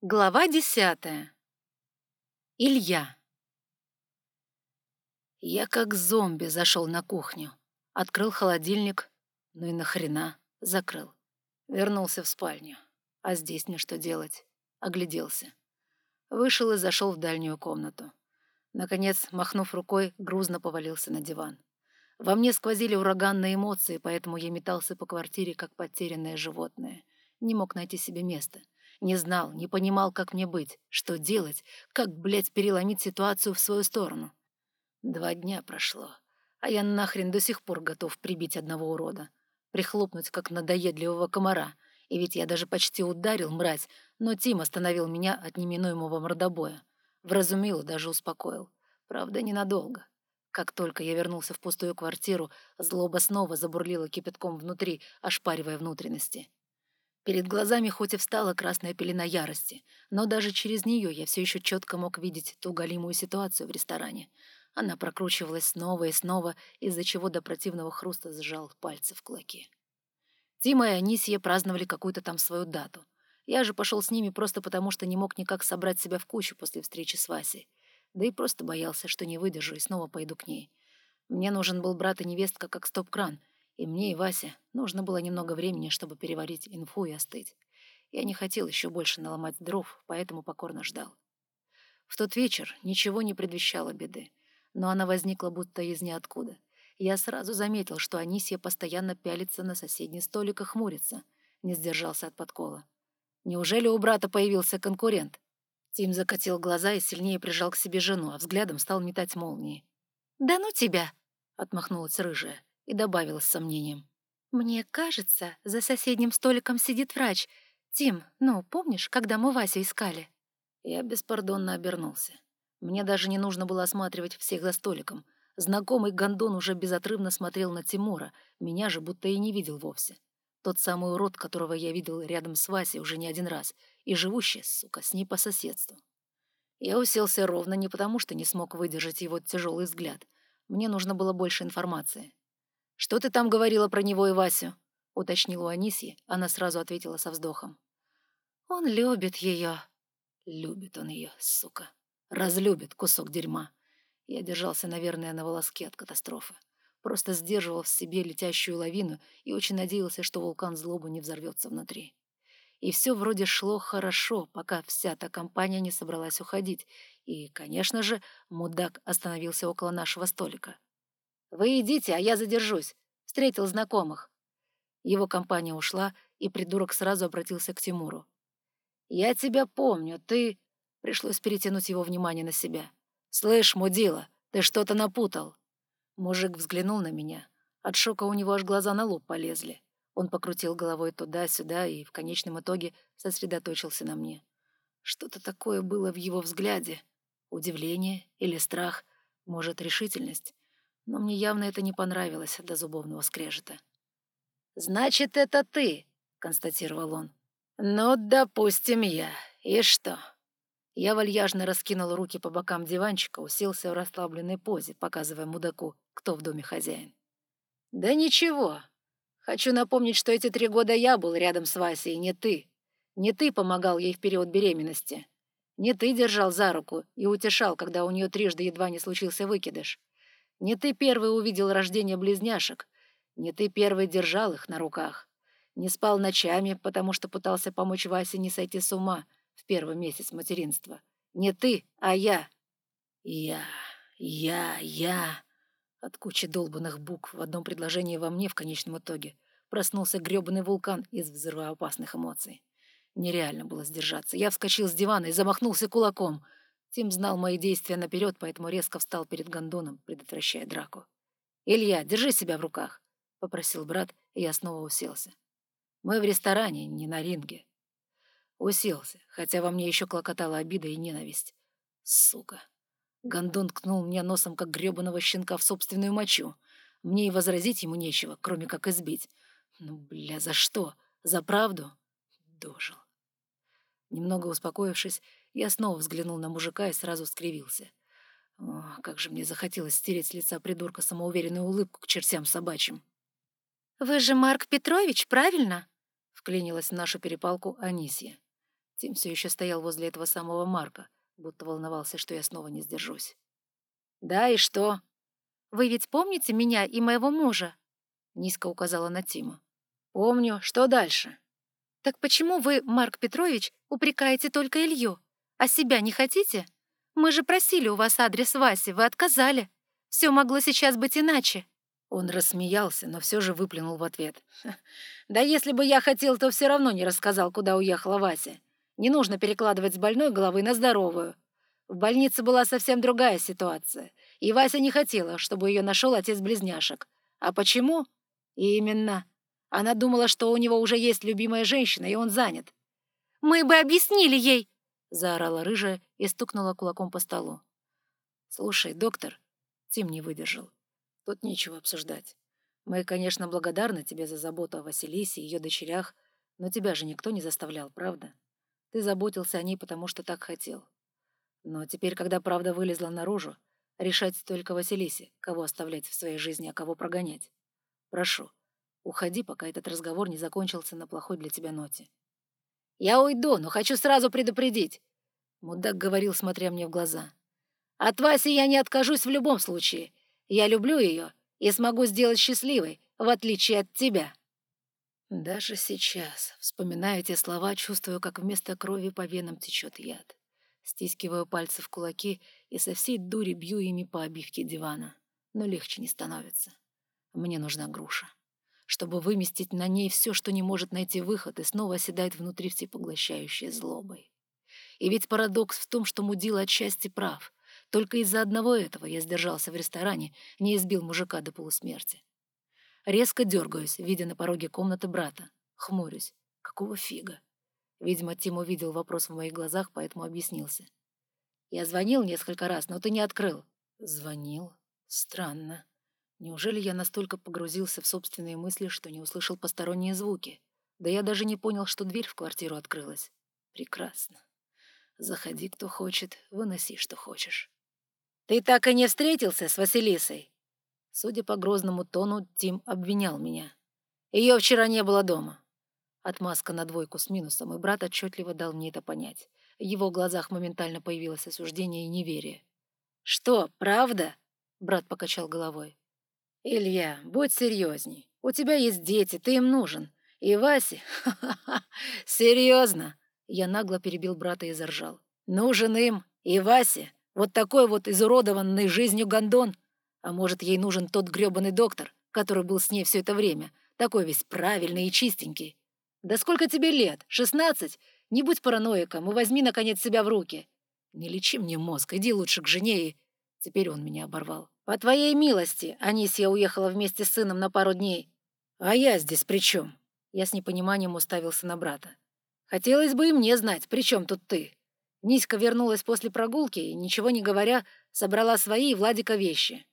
Глава десятая. Илья. Я как зомби зашел на кухню. Открыл холодильник, ну и нахрена закрыл. Вернулся в спальню. А здесь мне что делать? Огляделся. Вышел и зашел в дальнюю комнату. Наконец, махнув рукой, грузно повалился на диван. Во мне сквозили ураганные эмоции, поэтому я метался по квартире, как потерянное животное. Не мог найти себе места — не знал, не понимал, как мне быть, что делать, как, блядь, переломить ситуацию в свою сторону. Два дня прошло, а я нахрен до сих пор готов прибить одного урода. Прихлопнуть, как надоедливого комара. И ведь я даже почти ударил мразь, но Тим остановил меня от неминуемого мордобоя. Вразумил даже успокоил. Правда, ненадолго. Как только я вернулся в пустую квартиру, злоба снова забурлила кипятком внутри, ошпаривая внутренности. Перед глазами хоть и встала красная пелена ярости, но даже через нее я все еще четко мог видеть ту галимую ситуацию в ресторане. Она прокручивалась снова и снова, из-за чего до противного хруста сжал пальцы в кулаки. Тима и Анисия праздновали какую-то там свою дату. Я же пошел с ними просто потому, что не мог никак собрать себя в кучу после встречи с Васей. Да и просто боялся, что не выдержу и снова пойду к ней. Мне нужен был брат и невестка как стоп-кран, и мне, и Васе нужно было немного времени, чтобы переварить инфу и остыть. Я не хотел еще больше наломать дров, поэтому покорно ждал. В тот вечер ничего не предвещало беды, но она возникла будто из ниоткуда. Я сразу заметил, что Анисия постоянно пялится на соседний столик и хмурится. Не сдержался от подкола. Неужели у брата появился конкурент? Тим закатил глаза и сильнее прижал к себе жену, а взглядом стал метать молнии. «Да ну тебя!» — отмахнулась рыжая и добавила с сомнением. «Мне кажется, за соседним столиком сидит врач. Тим, ну, помнишь, когда мы Васю искали?» Я беспардонно обернулся. Мне даже не нужно было осматривать всех за столиком. Знакомый гондон уже безотрывно смотрел на Тимура, меня же будто и не видел вовсе. Тот самый урод, которого я видел рядом с Васей уже не один раз, и живущий, сука, с ней по соседству. Я уселся ровно не потому, что не смог выдержать его тяжелый взгляд. Мне нужно было больше информации. «Что ты там говорила про него и Васю?» — уточнила у Анисьи. Она сразу ответила со вздохом. «Он любит ее». «Любит он ее, сука. Разлюбит кусок дерьма». Я держался, наверное, на волоске от катастрофы. Просто сдерживал в себе летящую лавину и очень надеялся, что вулкан злобы не взорвется внутри. И все вроде шло хорошо, пока вся та компания не собралась уходить. И, конечно же, мудак остановился около нашего столика. «Вы идите, а я задержусь. Встретил знакомых». Его компания ушла, и придурок сразу обратился к Тимуру. «Я тебя помню, ты...» Пришлось перетянуть его внимание на себя. «Слышь, мудила, ты что-то напутал». Мужик взглянул на меня. От шока у него аж глаза на лоб полезли. Он покрутил головой туда-сюда и в конечном итоге сосредоточился на мне. Что-то такое было в его взгляде. Удивление или страх, может, решительность но мне явно это не понравилось до зубовного скрежета. «Значит, это ты», — констатировал он. «Ну, допустим, я. И что?» Я вальяжно раскинул руки по бокам диванчика, уселся в расслабленной позе, показывая мудаку, кто в доме хозяин. «Да ничего. Хочу напомнить, что эти три года я был рядом с Васей, не ты. Не ты помогал ей в период беременности. Не ты держал за руку и утешал, когда у нее трижды едва не случился выкидыш. Не ты первый увидел рождение близняшек, не ты первый держал их на руках. Не спал ночами, потому что пытался помочь Васе не сойти с ума в первый месяц материнства. Не ты, а я. Я, я, я. От кучи долбанных букв в одном предложении во мне в конечном итоге проснулся грёбаный вулкан из взрывоопасных эмоций. Нереально было сдержаться. Я вскочил с дивана и замахнулся кулаком — Тим знал мои действия наперед, поэтому резко встал перед гондоном, предотвращая драку. «Илья, держи себя в руках», — попросил брат, и я снова уселся. «Мы в ресторане, не на ринге». Уселся, хотя во мне еще клокотала обида и ненависть. Сука. Гондон ткнул меня носом, как гребаного щенка в собственную мочу. Мне и возразить ему нечего, кроме как избить. Ну, бля, за что? За правду? Дожил. Немного успокоившись, я снова взглянул на мужика и сразу скривился. О, как же мне захотелось стереть с лица придурка самоуверенную улыбку к чертям собачьим. «Вы же Марк Петрович, правильно?» — вклинилась в нашу перепалку Анисия. Тим все еще стоял возле этого самого Марка, будто волновался, что я снова не сдержусь. «Да, и что?» «Вы ведь помните меня и моего мужа?» Низко указала на Тима. «Помню. Что дальше?» «Так почему вы, Марк Петрович, упрекаете только Илью? А себя не хотите? Мы же просили у вас адрес Васи, вы отказали. Все могло сейчас быть иначе». Он рассмеялся, но все же выплюнул в ответ. «Да если бы я хотел, то все равно не рассказал, куда уехала Вася. Не нужно перекладывать с больной головы на здоровую. В больнице была совсем другая ситуация, и Вася не хотела, чтобы ее нашел отец-близняшек. А почему? Именно. Она думала, что у него уже есть любимая женщина, и он занят. «Мы бы объяснили ей!» — заорала рыжая и стукнула кулаком по столу. «Слушай, доктор...» — Тим не выдержал. «Тут нечего обсуждать. Мы, конечно, благодарны тебе за заботу о Василисе и ее дочерях, но тебя же никто не заставлял, правда?» Ты заботился о ней, потому что так хотел. Но теперь, когда правда вылезла наружу, решать только Василисе, кого оставлять в своей жизни, а кого прогонять. Прошу, уходи, пока этот разговор не закончился на плохой для тебя ноте. «Я уйду, но хочу сразу предупредить», — мудак говорил, смотря мне в глаза. «От Васи я не откажусь в любом случае. Я люблю ее и смогу сделать счастливой, в отличие от тебя». Даже сейчас, вспоминая эти слова, чувствую, как вместо крови по венам течет яд. Стискиваю пальцы в кулаки и со всей дури бью ими по обивке дивана. Но легче не становится. Мне нужна груша. Чтобы выместить на ней все, что не может найти выход, и снова оседает внутри всепоглощающей злобой. И ведь парадокс в том, что мудила отчасти прав. Только из-за одного этого я сдержался в ресторане, не избил мужика до полусмерти. Резко дергаюсь, видя на пороге комнаты брата. Хмурюсь. Какого фига? Видимо, Тим увидел вопрос в моих глазах, поэтому объяснился. «Я звонил несколько раз, но ты не открыл». «Звонил? Странно. Неужели я настолько погрузился в собственные мысли, что не услышал посторонние звуки? Да я даже не понял, что дверь в квартиру открылась. Прекрасно. Заходи, кто хочет, выноси, что хочешь». «Ты так и не встретился с Василисой?» Судя по грозному тону, Тим обвинял меня. Ее вчера не было дома. Отмазка на двойку с минусом, и брат отчетливо дал мне это понять. В его глазах моментально появилось осуждение и неверие. «Что, правда?» — брат покачал головой. «Илья, будь серьезней. У тебя есть дети, ты им нужен. И Васе... Серьезно!» Я нагло перебил брата и заржал. «Нужен им и Васе вот такой вот изуродованный жизнью гондон. А может, ей нужен тот грёбаный доктор, который был с ней все это время, такой весь правильный и чистенький. Да сколько тебе лет? Шестнадцать? Не будь параноиком и возьми, наконец, себя в руки. Не лечи мне мозг, иди лучше к жене и... Теперь он меня оборвал. По твоей милости, Анисия уехала вместе с сыном на пару дней. А я здесь при чем? Я с непониманием уставился на брата. Хотелось бы и мне знать, при чем тут ты. Ниська вернулась после прогулки и, ничего не говоря, собрала свои и Владика вещи.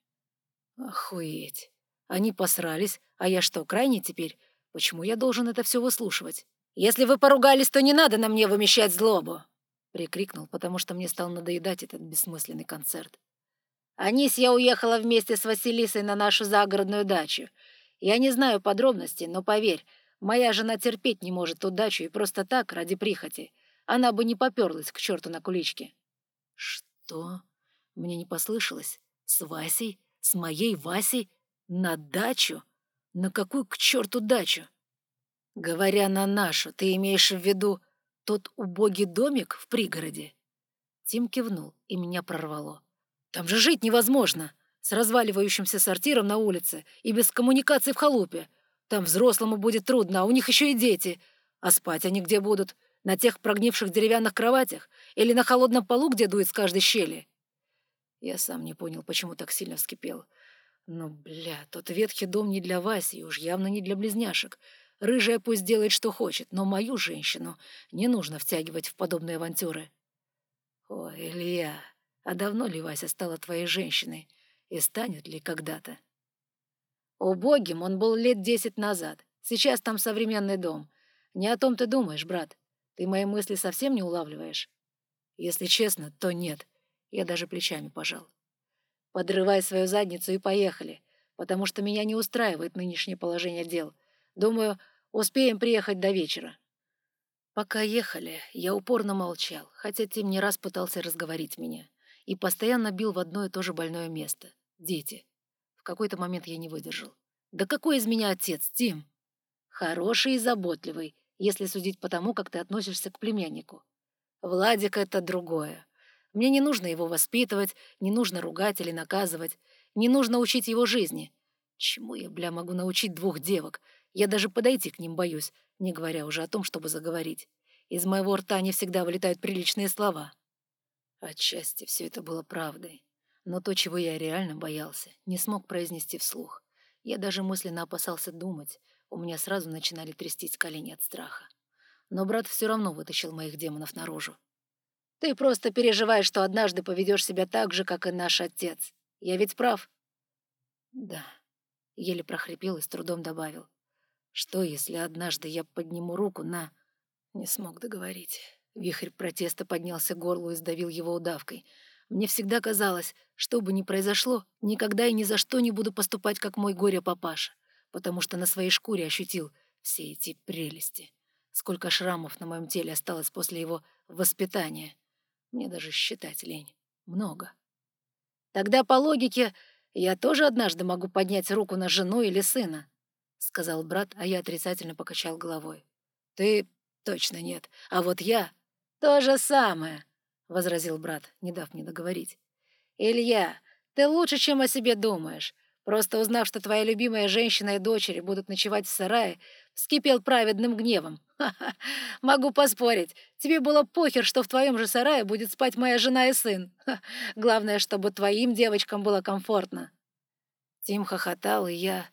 Охуеть. Они посрались, а я что, крайний теперь? Почему я должен это все выслушивать? Если вы поругались, то не надо на мне вымещать злобу!» Прикрикнул, потому что мне стал надоедать этот бессмысленный концерт. Анисья уехала вместе с Василисой на нашу загородную дачу. Я не знаю подробностей, но поверь, моя жена терпеть не может ту дачу и просто так, ради прихоти. Она бы не поперлась к черту на куличке. Что? Мне не послышалось? С Васей? С моей Васей? На дачу? На какую к черту дачу? Говоря на нашу, ты имеешь в виду тот убогий домик в пригороде? Тим кивнул, и меня прорвало. Там же жить невозможно, с разваливающимся сортиром на улице и без коммуникаций в халупе. Там взрослому будет трудно, а у них еще и дети. А спать они где будут? На тех прогнивших деревянных кроватях? Или на холодном полу, где дует с каждой щели? Я сам не понял, почему так сильно вскипел. Но, бля, тот ветхий дом не для Васи, и уж явно не для близняшек. Рыжая пусть делает, что хочет, но мою женщину не нужно втягивать в подобные авантюры. Ой, Илья, а давно ли Вася стала твоей женщиной? И станет ли когда-то? Убогим он был лет десять назад. Сейчас там современный дом. Не о том ты думаешь, брат. Ты мои мысли совсем не улавливаешь? Если честно, то нет. Я даже плечами пожал. Подрывай свою задницу и поехали, потому что меня не устраивает нынешнее положение дел. Думаю, успеем приехать до вечера. Пока ехали, я упорно молчал, хотя Тим не раз пытался разговорить меня. И постоянно бил в одно и то же больное место — дети. В какой-то момент я не выдержал. «Да какой из меня отец, Тим?» «Хороший и заботливый, если судить по тому, как ты относишься к племяннику. Владик — это другое. Мне не нужно его воспитывать, не нужно ругать или наказывать, не нужно учить его жизни. Чему я, бля, могу научить двух девок? Я даже подойти к ним боюсь, не говоря уже о том, чтобы заговорить. Из моего рта не всегда вылетают приличные слова. Отчасти все это было правдой. Но то, чего я реально боялся, не смог произнести вслух. Я даже мысленно опасался думать. У меня сразу начинали трястись колени от страха. Но брат все равно вытащил моих демонов наружу. «Ты просто переживаешь, что однажды поведешь себя так же, как и наш отец. Я ведь прав?» «Да», — еле прохрипел и с трудом добавил. Что, если однажды я подниму руку на... Не смог договорить. Вихрь протеста поднялся к горлу и сдавил его удавкой. Мне всегда казалось, что бы ни произошло, никогда и ни за что не буду поступать, как мой горе-папаша, потому что на своей шкуре ощутил все эти прелести. Сколько шрамов на моем теле осталось после его воспитания. Мне даже считать лень. Много. Тогда, по логике, я тоже однажды могу поднять руку на жену или сына. — сказал брат, а я отрицательно покачал головой. «Ты точно нет, а вот я — то же самое», — возразил брат, не дав мне договорить. «Илья, ты лучше, чем о себе думаешь. Просто узнав, что твоя любимая женщина и дочери будут ночевать в сарае, вскипел праведным гневом. Ха-ха, могу поспорить, тебе было похер, что в твоем же сарае будет спать моя жена и сын. Ха, главное, чтобы твоим девочкам было комфортно». Тим хохотал, и я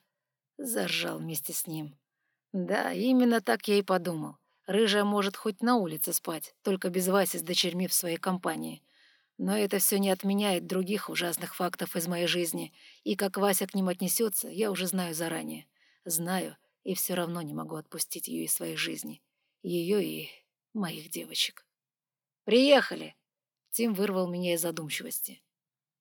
Заржал вместе с ним. Да, именно так я и подумал. Рыжая может хоть на улице спать, только без Васи с дочерьми в своей компании. Но это все не отменяет других ужасных фактов из моей жизни, и как Вася к ним отнесется, я уже знаю заранее. Знаю, и все равно не могу отпустить ее из своей жизни. Ее и моих девочек. «Приехали!» Тим вырвал меня из задумчивости.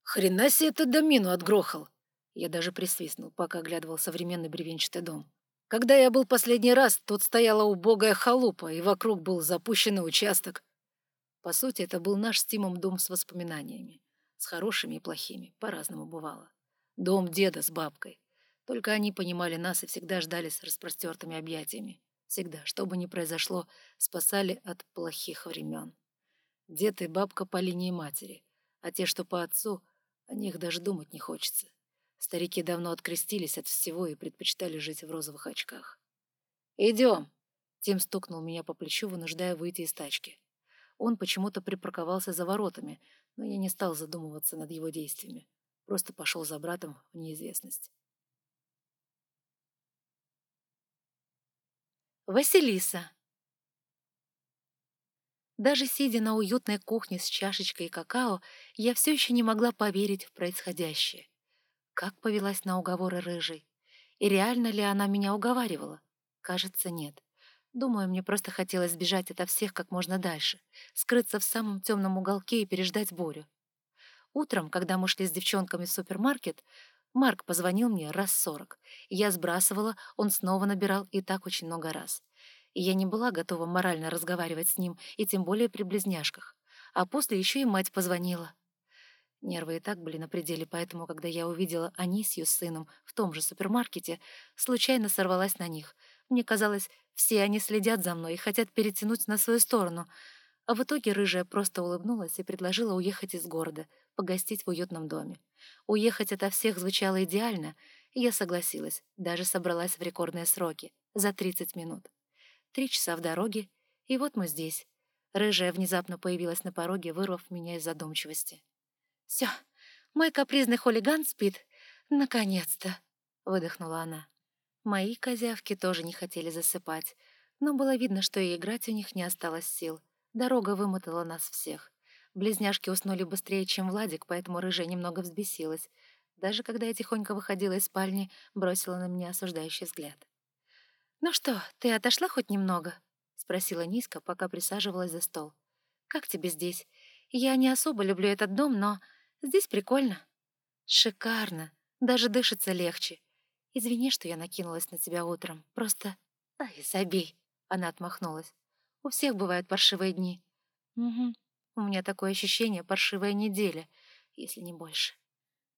«Хрена себе ты домину отгрохал!» Я даже присвистнул, пока оглядывал современный бревенчатый дом. Когда я был последний раз, тут стояла убогая халупа, и вокруг был запущенный участок. По сути, это был наш с Тимом дом с воспоминаниями. С хорошими и плохими, по-разному бывало. Дом деда с бабкой. Только они понимали нас и всегда ждали с распростертыми объятиями. Всегда, что бы ни произошло, спасали от плохих времен. Дед и бабка по линии матери, а те, что по отцу, о них даже думать не хочется. Старики давно открестились от всего и предпочитали жить в розовых очках. «Идем!» Тим стукнул меня по плечу, вынуждая выйти из тачки. Он почему-то припарковался за воротами, но я не стал задумываться над его действиями. Просто пошел за братом в неизвестность. Василиса. Даже сидя на уютной кухне с чашечкой какао, я все еще не могла поверить в происходящее. Как повелась на уговоры рыжей? И реально ли она меня уговаривала? Кажется, нет. Думаю, мне просто хотелось сбежать ото всех как можно дальше, скрыться в самом темном уголке и переждать бурю. Утром, когда мы шли с девчонками в супермаркет, Марк позвонил мне раз сорок. Я сбрасывала, он снова набирал, и так очень много раз. И я не была готова морально разговаривать с ним, и тем более при близняшках. А после еще и мать позвонила. Нервы и так были на пределе, поэтому, когда я увидела Анисью с сыном в том же супермаркете, случайно сорвалась на них. Мне казалось, все они следят за мной и хотят перетянуть на свою сторону. А в итоге рыжая просто улыбнулась и предложила уехать из города, погостить в уютном доме. Уехать ото всех звучало идеально, и я согласилась, даже собралась в рекордные сроки, за 30 минут. Три часа в дороге, и вот мы здесь. Рыжая внезапно появилась на пороге, вырвав меня из задумчивости. Все, мой капризный хулиган спит. Наконец-то!» — выдохнула она. Мои козявки тоже не хотели засыпать, но было видно, что и играть у них не осталось сил. Дорога вымотала нас всех. Близняшки уснули быстрее, чем Владик, поэтому рыжая немного взбесилась. Даже когда я тихонько выходила из спальни, бросила на меня осуждающий взгляд. «Ну что, ты отошла хоть немного?» — спросила низко, пока присаживалась за стол. «Как тебе здесь? Я не особо люблю этот дом, но Здесь прикольно. Шикарно. Даже дышится легче. Извини, что я накинулась на тебя утром. Просто... Ай, забей. Она отмахнулась. У всех бывают паршивые дни. Угу. У меня такое ощущение паршивая неделя, если не больше.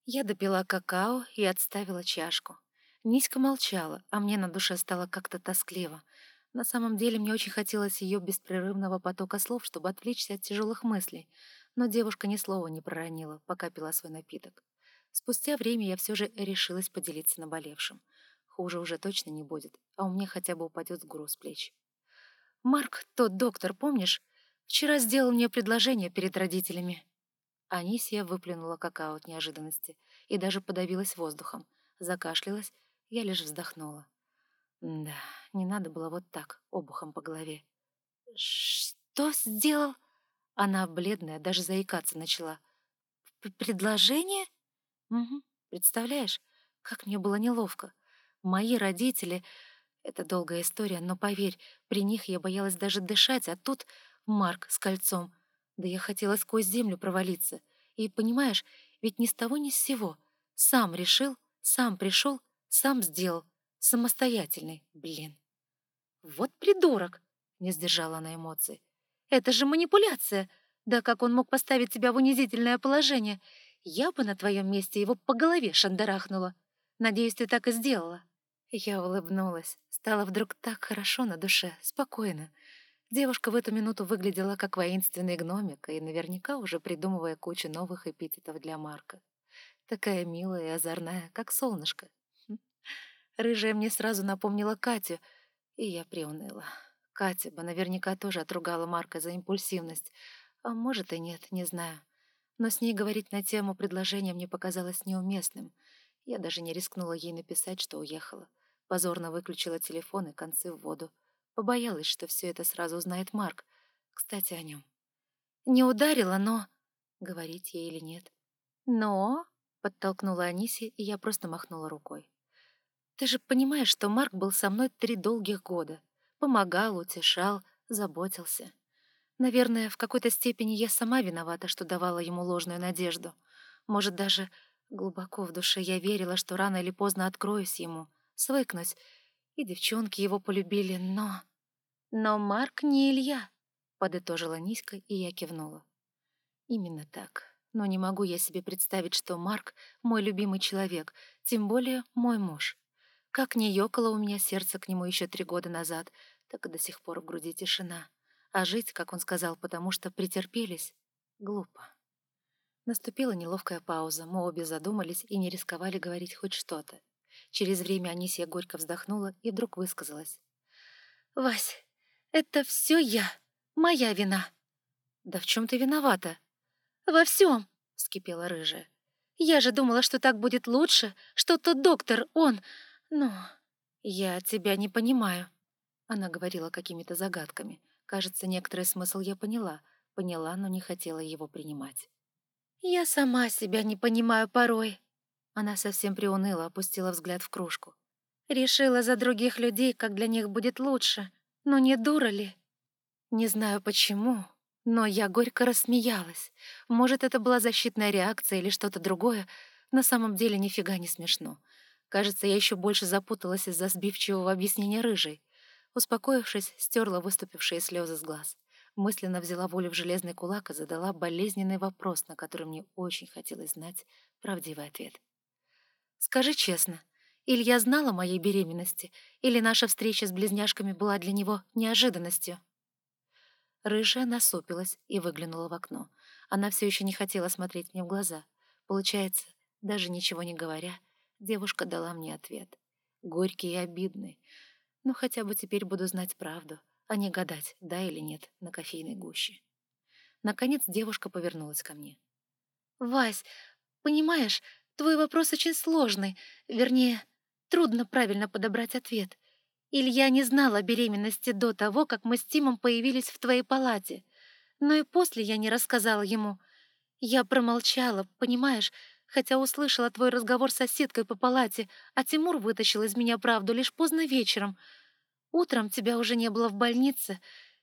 Я допила какао и отставила чашку. Ниська молчала, а мне на душе стало как-то тоскливо. На самом деле мне очень хотелось ее беспрерывного потока слов, чтобы отвлечься от тяжелых мыслей, но девушка ни слова не проронила, пока пила свой напиток. Спустя время я все же решилась поделиться наболевшим. Хуже уже точно не будет, а у меня хотя бы упадет груз плеч. «Марк, тот доктор, помнишь? Вчера сделал мне предложение перед родителями». Анисия выплюнула какао от неожиданности и даже подавилась воздухом. Закашлялась, я лишь вздохнула. Да, не надо было вот так, обухом по голове. «Что сделал?» Она, бледная, даже заикаться начала. «Предложение?» «Угу, представляешь, как мне было неловко. Мои родители... Это долгая история, но поверь, при них я боялась даже дышать, а тут Марк с кольцом. Да я хотела сквозь землю провалиться. И, понимаешь, ведь ни с того ни с сего. Сам решил, сам пришел, сам сделал. Самостоятельный, блин. «Вот придурок!» — не сдержала она эмоций. «Это же манипуляция! Да как он мог поставить тебя в унизительное положение? Я бы на твоем месте его по голове шандарахнула. Надеюсь, ты так и сделала». Я улыбнулась. Стало вдруг так хорошо на душе, спокойно. Девушка в эту минуту выглядела как воинственный гномик и наверняка уже придумывая кучу новых эпитетов для Марка. Такая милая и озорная, как солнышко. Хм. Рыжая мне сразу напомнила Катю, и я приуныла. Катя бы наверняка тоже отругала Марка за импульсивность, а может и нет, не знаю. Но с ней говорить на тему предложения мне показалось неуместным. Я даже не рискнула ей написать, что уехала. Позорно выключила телефон и концы в воду. Побоялась, что все это сразу узнает Марк. Кстати, о нем. «Не ударила, но...» Говорить ей или нет? «Но...» — подтолкнула Аниси, и я просто махнула рукой. Ты же понимаешь, что Марк был со мной три долгих года. Помогал, утешал, заботился. Наверное, в какой-то степени я сама виновата, что давала ему ложную надежду. Может, даже глубоко в душе я верила, что рано или поздно откроюсь ему, свыкнусь, и девчонки его полюбили, но... Но Марк не Илья, — подытожила Ниська, и я кивнула. Именно так. Но не могу я себе представить, что Марк — мой любимый человек, тем более мой муж. Как не ёкало у меня сердце к нему еще три года назад, так и до сих пор в груди тишина. А жить, как он сказал, потому что претерпелись, глупо. Наступила неловкая пауза, мы обе задумались и не рисковали говорить хоть что-то. Через время Анисия горько вздохнула и вдруг высказалась. «Вась, это все я, моя вина». «Да в чем ты виновата?» «Во всем», — вскипела рыжая. «Я же думала, что так будет лучше, что тот доктор, он... «Ну, я тебя не понимаю», — она говорила какими-то загадками. Кажется, некоторый смысл я поняла. Поняла, но не хотела его принимать. «Я сама себя не понимаю порой». Она совсем приуныла, опустила взгляд в кружку. «Решила за других людей, как для них будет лучше. Но не дура ли?» Не знаю почему, но я горько рассмеялась. Может, это была защитная реакция или что-то другое. На самом деле нифига не смешно. Кажется, я еще больше запуталась из-за сбивчивого объяснения рыжей. Успокоившись, стерла выступившие слезы с глаз. Мысленно взяла волю в железный кулак и задала болезненный вопрос, на который мне очень хотелось знать правдивый ответ. «Скажи честно, Илья знал о моей беременности, или наша встреча с близняшками была для него неожиданностью?» Рыжая насупилась и выглянула в окно. Она все еще не хотела смотреть мне в глаза. Получается, даже ничего не говоря, девушка дала мне ответ. Горький и обидный. Но хотя бы теперь буду знать правду, а не гадать, да или нет, на кофейной гуще. Наконец девушка повернулась ко мне. «Вась, понимаешь, твой вопрос очень сложный. Вернее, трудно правильно подобрать ответ. Илья не знал о беременности до того, как мы с Тимом появились в твоей палате. Но и после я не рассказала ему. Я промолчала, понимаешь, хотя услышала твой разговор с соседкой по палате, а Тимур вытащил из меня правду лишь поздно вечером. Утром тебя уже не было в больнице,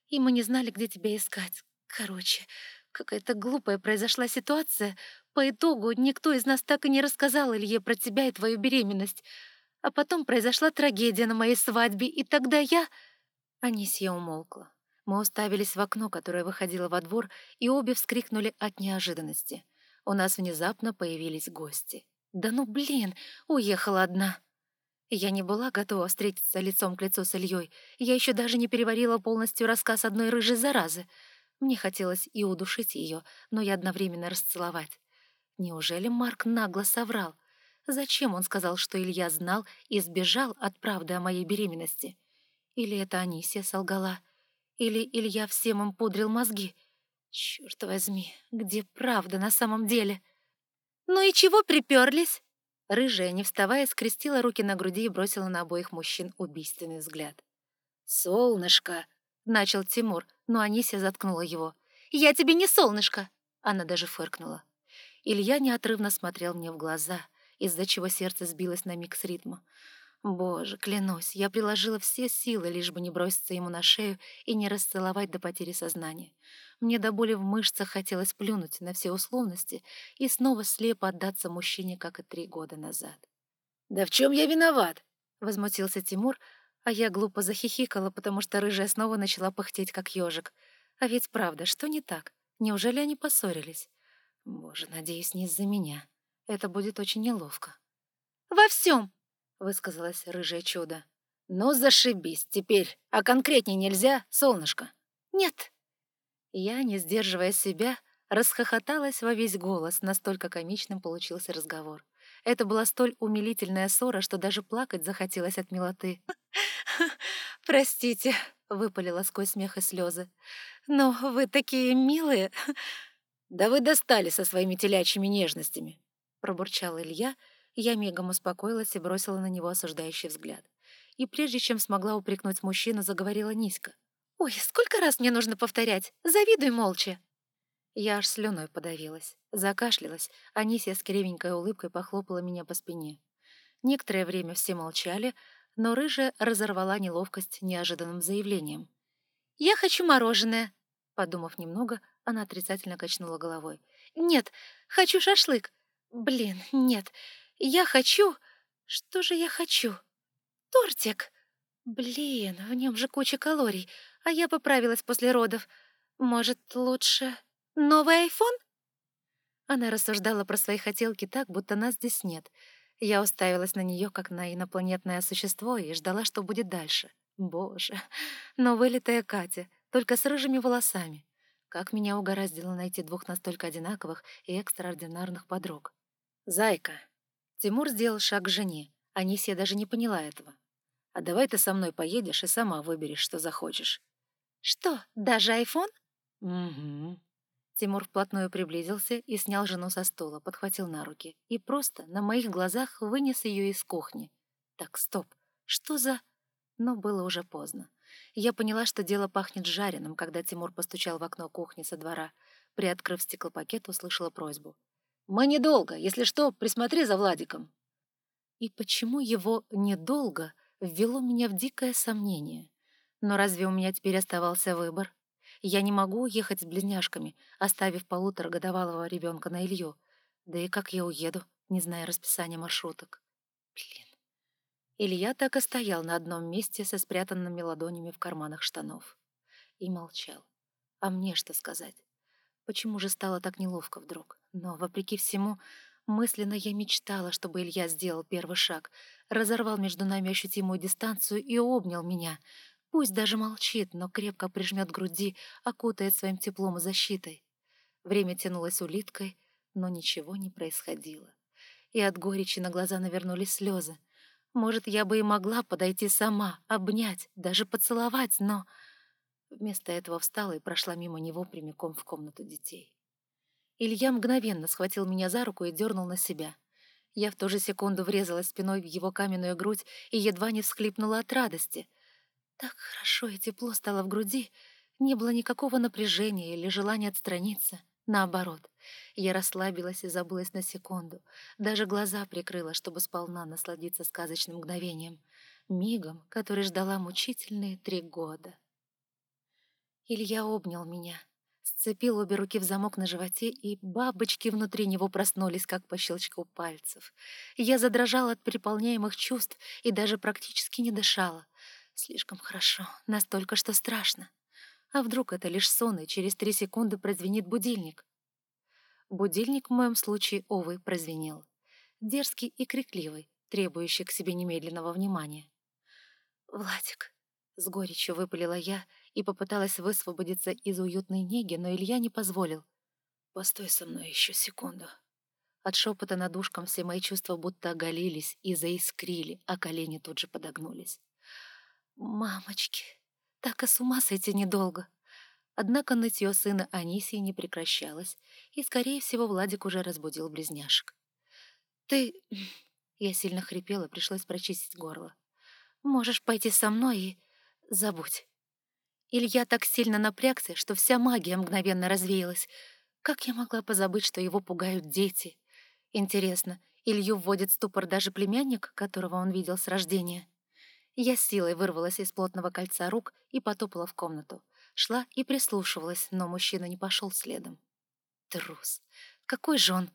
и мы не знали, где тебя искать. Короче, какая-то глупая произошла ситуация. По итогу никто из нас так и не рассказал Илье про тебя и твою беременность. А потом произошла трагедия на моей свадьбе, и тогда я...» Анисья умолкла. Мы уставились в окно, которое выходило во двор, и обе вскрикнули от неожиданности. У нас внезапно появились гости. «Да ну блин, уехала одна!» Я не была готова встретиться лицом к лицу с Ильей. Я еще даже не переварила полностью рассказ одной рыжей заразы. Мне хотелось и удушить ее, но и одновременно расцеловать. Неужели Марк нагло соврал? Зачем он сказал, что Илья знал и сбежал от правды о моей беременности? Или это Анисия солгала? Или Илья всем им пудрил мозги? Черт возьми, где правда на самом деле? «Ну и чего приперлись?» Рыжая, не вставая, скрестила руки на груди и бросила на обоих мужчин убийственный взгляд. «Солнышко!» — начал Тимур, но Анисия заткнула его. «Я тебе не солнышко!» Она даже фыркнула. Илья неотрывно смотрел мне в глаза, из-за чего сердце сбилось на миг с ритма. Боже, клянусь, я приложила все силы, лишь бы не броситься ему на шею и не расцеловать до потери сознания. Мне до боли в мышцах хотелось плюнуть на все условности и снова слепо отдаться мужчине, как и три года назад. «Да в чем я виноват?» — возмутился Тимур, а я глупо захихикала, потому что рыжая снова начала пыхтеть, как ежик. А ведь правда, что не так? Неужели они поссорились? Боже, надеюсь, не из-за меня. Это будет очень неловко. «Во всем!» высказалось рыжее чудо. «Ну, зашибись теперь, а конкретнее нельзя, солнышко?» «Нет». Я, не сдерживая себя, расхохоталась во весь голос, настолько комичным получился разговор. Это была столь умилительная ссора, что даже плакать захотелось от милоты. «Простите», — выпалила сквозь смех и слезы. «Но вы такие милые!» «Да вы достали со своими телячьими нежностями!» — пробурчал Илья, — я мигом успокоилась и бросила на него осуждающий взгляд. И прежде чем смогла упрекнуть мужчину, заговорила низко. «Ой, сколько раз мне нужно повторять? Завидуй молча!» Я аж слюной подавилась, закашлялась, а Нисия с кривенькой улыбкой похлопала меня по спине. Некоторое время все молчали, но рыжая разорвала неловкость неожиданным заявлением. «Я хочу мороженое!» Подумав немного, она отрицательно качнула головой. «Нет, хочу шашлык! Блин, нет, я хочу... Что же я хочу? Тортик! Блин, в нем же куча калорий, а я поправилась после родов. Может, лучше... Новый айфон? Она рассуждала про свои хотелки так, будто нас здесь нет. Я уставилась на нее, как на инопланетное существо, и ждала, что будет дальше. Боже, но вылитая Катя, только с рыжими волосами. Как меня угораздило найти двух настолько одинаковых и экстраординарных подруг. «Зайка, Тимур сделал шаг к жене. Анисия даже не поняла этого. «А давай ты со мной поедешь и сама выберешь, что захочешь». «Что, даже айфон?» «Угу». Тимур вплотную приблизился и снял жену со стула, подхватил на руки и просто на моих глазах вынес ее из кухни. Так, стоп, что за... Но было уже поздно. Я поняла, что дело пахнет жареным, когда Тимур постучал в окно кухни со двора. Приоткрыв стеклопакет, услышала просьбу. Мы недолго. Если что, присмотри за Владиком». И почему его «недолго» ввело меня в дикое сомнение? Но разве у меня теперь оставался выбор? Я не могу уехать с близняшками, оставив полуторагодовалого ребенка на Илью. Да и как я уеду, не зная расписания маршруток? Блин. Илья так и стоял на одном месте со спрятанными ладонями в карманах штанов. И молчал. А мне что сказать? Почему же стало так неловко вдруг? Но, вопреки всему, мысленно я мечтала, чтобы Илья сделал первый шаг, разорвал между нами ощутимую дистанцию и обнял меня. Пусть даже молчит, но крепко прижмет груди, окутает своим теплом и защитой. Время тянулось улиткой, но ничего не происходило. И от горечи на глаза навернулись слезы. Может, я бы и могла подойти сама, обнять, даже поцеловать, но... Вместо этого встала и прошла мимо него прямиком в комнату детей. Илья мгновенно схватил меня за руку и дернул на себя. Я в ту же секунду врезалась спиной в его каменную грудь и едва не всхлипнула от радости. Так хорошо и тепло стало в груди. Не было никакого напряжения или желания отстраниться. Наоборот, я расслабилась и забылась на секунду. Даже глаза прикрыла, чтобы сполна насладиться сказочным мгновением. Мигом, который ждала мучительные три года. Илья обнял меня — сцепил обе руки в замок на животе, и бабочки внутри него проснулись, как по щелчку пальцев. Я задрожала от переполняемых чувств и даже практически не дышала. Слишком хорошо, настолько, что страшно. А вдруг это лишь сон, и через три секунды прозвенит будильник? Будильник в моем случае, увы, прозвенел. Дерзкий и крикливый, требующий к себе немедленного внимания. «Владик!» — с горечью выпалила я и попыталась высвободиться из уютной неги, но Илья не позволил. «Постой со мной еще секунду». От шепота над ушком все мои чувства будто оголились и заискрили, а колени тут же подогнулись. «Мамочки, так и с ума сойти недолго». Однако нытье сына Анисии не прекращалось, и, скорее всего, Владик уже разбудил близняшек. «Ты...» — я сильно хрипела, пришлось прочистить горло. «Можешь пойти со мной и... забудь». Илья так сильно напрягся, что вся магия мгновенно развеялась. Как я могла позабыть, что его пугают дети? Интересно, Илью вводит ступор даже племянник, которого он видел с рождения? Я с силой вырвалась из плотного кольца рук и потопала в комнату. Шла и прислушивалась, но мужчина не пошел следом. Трус. Какой же он...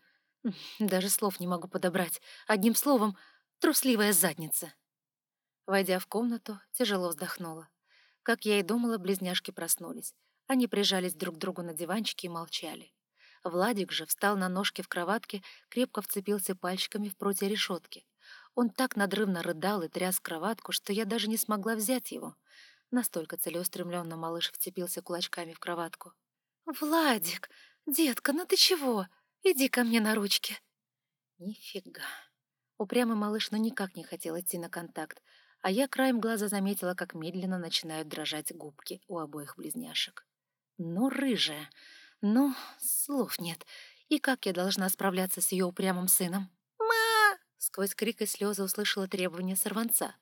Даже слов не могу подобрать. Одним словом, трусливая задница. Войдя в комнату, тяжело вздохнула. Как я и думала, близняшки проснулись. Они прижались друг к другу на диванчике и молчали. Владик же встал на ножки в кроватке, крепко вцепился пальчиками в прутья решетки. Он так надрывно рыдал и тряс кроватку, что я даже не смогла взять его. Настолько целеустремленно малыш вцепился кулачками в кроватку. «Владик, детка, ну ты чего? Иди ко мне на ручки». Нифига. Упрямый малыш ну никак не хотел идти на контакт, а я краем глаза заметила, как медленно начинают дрожать губки у обоих близняшек. Ну, рыжая, ну, слов нет. И как я должна справляться с ее упрямым сыном? Сквозь крик и слезы услышала требование сорванца.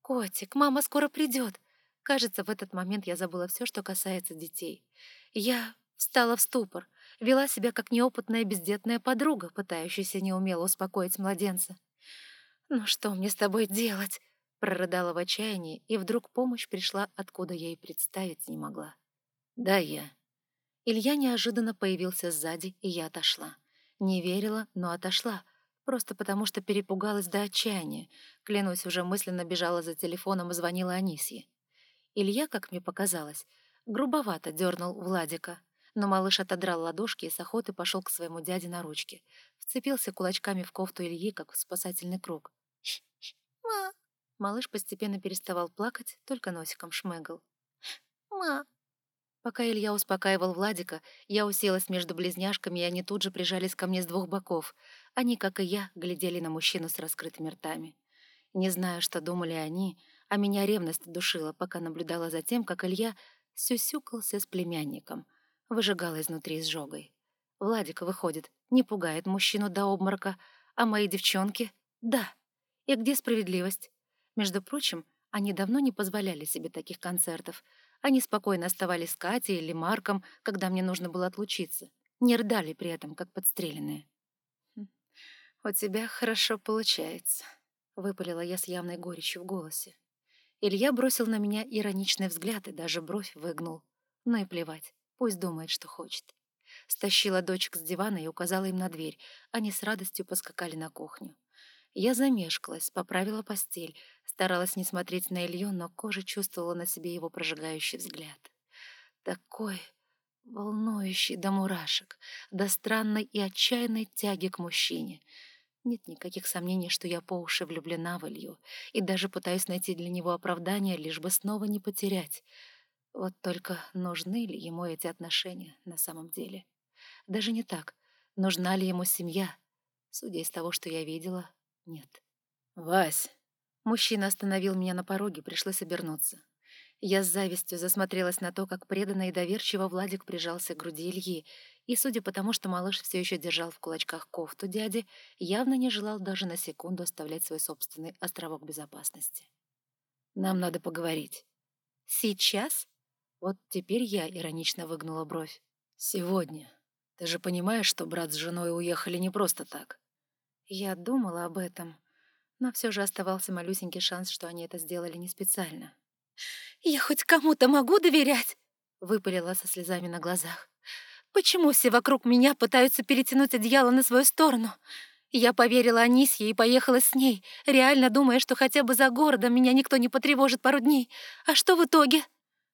«Котик, мама скоро придет!» Кажется, в этот момент я забыла все, что касается детей. Я встала в ступор, вела себя как неопытная бездетная подруга, пытающаяся неумело успокоить младенца. «Ну что мне с тобой делать?» Прорыдала в отчаянии, и вдруг помощь пришла, откуда я и представить не могла. «Да, я». Илья неожиданно появился сзади, и я отошла. Не верила, но отошла, просто потому что перепугалась до отчаяния. Клянусь, уже мысленно бежала за телефоном и звонила Анисье. Илья, как мне показалось, грубовато дернул Владика, но малыш отодрал ладошки и с охоты пошел к своему дяде на ручки. Вцепился кулачками в кофту Ильи, как в спасательный круг. «Ма, Малыш постепенно переставал плакать, только носиком шмыгал. «Ма!» Пока Илья успокаивал Владика, я уселась между близняшками, и они тут же прижались ко мне с двух боков. Они, как и я, глядели на мужчину с раскрытыми ртами. Не знаю, что думали они, а меня ревность душила, пока наблюдала за тем, как Илья сюсюкался с племянником, выжигал изнутри изжогой. Владика, выходит, не пугает мужчину до обморока, а мои девчонки — да. И где справедливость? Между прочим, они давно не позволяли себе таких концертов. Они спокойно оставались с Катей или Марком, когда мне нужно было отлучиться. Не рдали при этом, как подстреленные. «Хм, «У тебя хорошо получается», — выпалила я с явной горечью в голосе. Илья бросил на меня ироничный взгляд и даже бровь выгнул. Ну и плевать, пусть думает, что хочет. Стащила дочек с дивана и указала им на дверь. Они с радостью поскакали на кухню. Я замешкалась, поправила постель, старалась не смотреть на Илью, но кожа чувствовала на себе его прожигающий взгляд. Такой волнующий до мурашек, до странной и отчаянной тяги к мужчине. Нет никаких сомнений, что я по уши влюблена в Илью и даже пытаюсь найти для него оправдание, лишь бы снова не потерять. Вот только нужны ли ему эти отношения на самом деле? Даже не так. Нужна ли ему семья? Судя из того, что я видела, нет. «Вась!» Мужчина остановил меня на пороге, пришлось обернуться. Я с завистью засмотрелась на то, как преданно и доверчиво Владик прижался к груди Ильи, и, судя по тому, что малыш все еще держал в кулачках кофту дяди, явно не желал даже на секунду оставлять свой собственный островок безопасности. «Нам надо поговорить». «Сейчас?» Вот теперь я иронично выгнула бровь. «Сегодня. Ты же понимаешь, что брат с женой уехали не просто так?» Я думала об этом, но все же оставался малюсенький шанс, что они это сделали не специально. «Я хоть кому-то могу доверять?» — выпалила со слезами на глазах. «Почему все вокруг меня пытаются перетянуть одеяло на свою сторону?» Я поверила Анисье и поехала с ней, реально думая, что хотя бы за городом меня никто не потревожит пару дней. А что в итоге?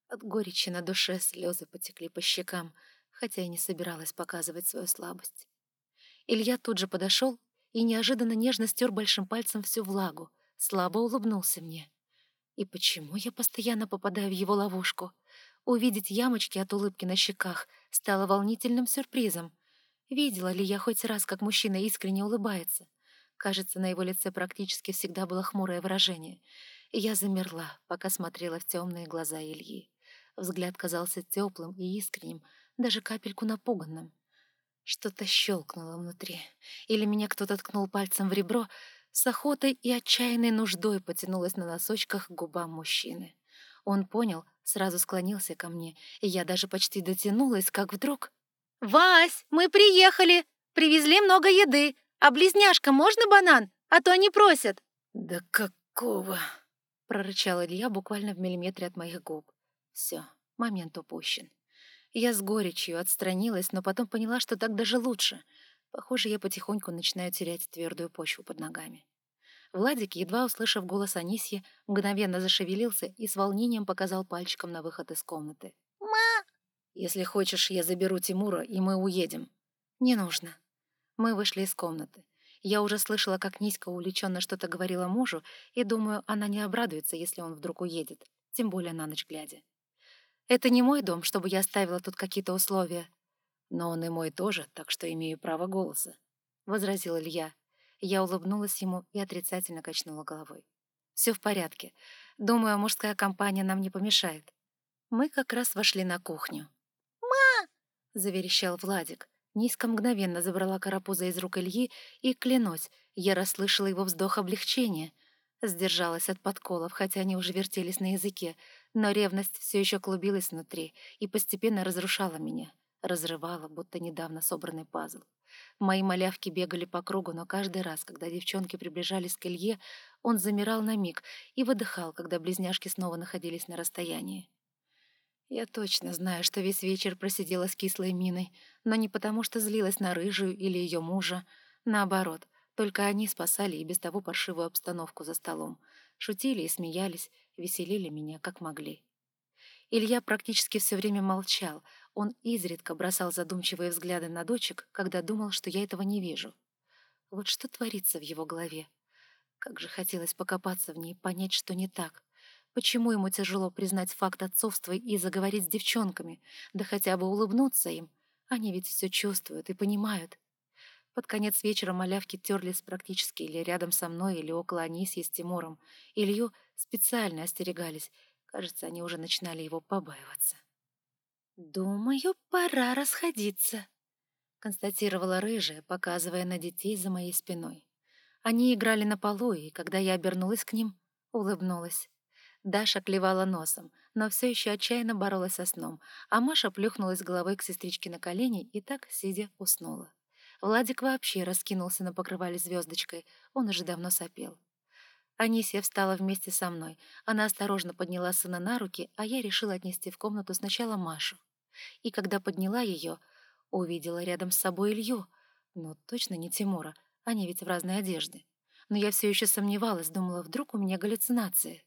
От горечи на душе слезы потекли по щекам, хотя и не собиралась показывать свою слабость. Илья тут же подошел и неожиданно нежно стер большим пальцем всю влагу, слабо улыбнулся мне. И почему я постоянно попадаю в его ловушку? Увидеть ямочки от улыбки на щеках стало волнительным сюрпризом. Видела ли я хоть раз, как мужчина искренне улыбается? Кажется, на его лице практически всегда было хмурое выражение. И я замерла, пока смотрела в темные глаза Ильи. Взгляд казался теплым и искренним, даже капельку напуганным. Что-то щелкнуло внутри. Или меня кто-то ткнул пальцем в ребро, с охотой и отчаянной нуждой потянулась на носочках к губам мужчины. Он понял, сразу склонился ко мне, и я даже почти дотянулась, как вдруг... «Вась, мы приехали! Привезли много еды! А близняшкам можно банан? А то они просят!» «Да какого?» — прорычал Илья буквально в миллиметре от моих губ. Все, момент упущен. Я с горечью отстранилась, но потом поняла, что так даже лучше. Похоже, я потихоньку начинаю терять твердую почву под ногами. Владик, едва услышав голос Анисьи, мгновенно зашевелился и с волнением показал пальчиком на выход из комнаты. «Ма!» «Если хочешь, я заберу Тимура, и мы уедем». «Не нужно». Мы вышли из комнаты. Я уже слышала, как Ниська увлеченно что-то говорила мужу, и думаю, она не обрадуется, если он вдруг уедет, тем более на ночь глядя. Это не мой дом, чтобы я оставила тут какие-то условия. Но он и мой тоже, так что имею право голоса», — возразил Илья. Я улыбнулась ему и отрицательно качнула головой. «Все в порядке. Думаю, мужская компания нам не помешает». Мы как раз вошли на кухню. «Ма!» — заверещал Владик. Низко мгновенно забрала карапуза из рук Ильи, и, клянусь, я расслышала его вздох облегчения. Сдержалась от подколов, хотя они уже вертелись на языке, но ревность все еще клубилась внутри и постепенно разрушала меня, разрывала, будто недавно собранный пазл. Мои малявки бегали по кругу, но каждый раз, когда девчонки приближались к Илье, он замирал на миг и выдыхал, когда близняшки снова находились на расстоянии. Я точно знаю, что весь вечер просидела с кислой миной, но не потому, что злилась на рыжую или ее мужа. Наоборот, только они спасали и без того паршивую обстановку за столом. Шутили и смеялись, веселили меня как могли. Илья практически все время молчал. Он изредка бросал задумчивые взгляды на дочек, когда думал, что я этого не вижу. Вот что творится в его голове? Как же хотелось покопаться в ней, понять, что не так. Почему ему тяжело признать факт отцовства и заговорить с девчонками, да хотя бы улыбнуться им? Они ведь все чувствуют и понимают. Под конец вечера малявки терлись практически или рядом со мной, или около Анисьи с Тимуром. Илью специально остерегались. Кажется, они уже начинали его побаиваться. «Думаю, пора расходиться», — констатировала рыжая, показывая на детей за моей спиной. Они играли на полу, и когда я обернулась к ним, улыбнулась. Даша клевала носом, но все еще отчаянно боролась со сном, а Маша плюхнулась головой к сестричке на колени и так, сидя, уснула. Владик вообще раскинулся на покрывале звездочкой, он уже давно сопел. Анисия встала вместе со мной. Она осторожно подняла сына на руки, а я решила отнести в комнату сначала Машу. И когда подняла ее, увидела рядом с собой Илью. Ну, точно не Тимура, они ведь в разной одежде. Но я все еще сомневалась, думала, вдруг у меня галлюцинации.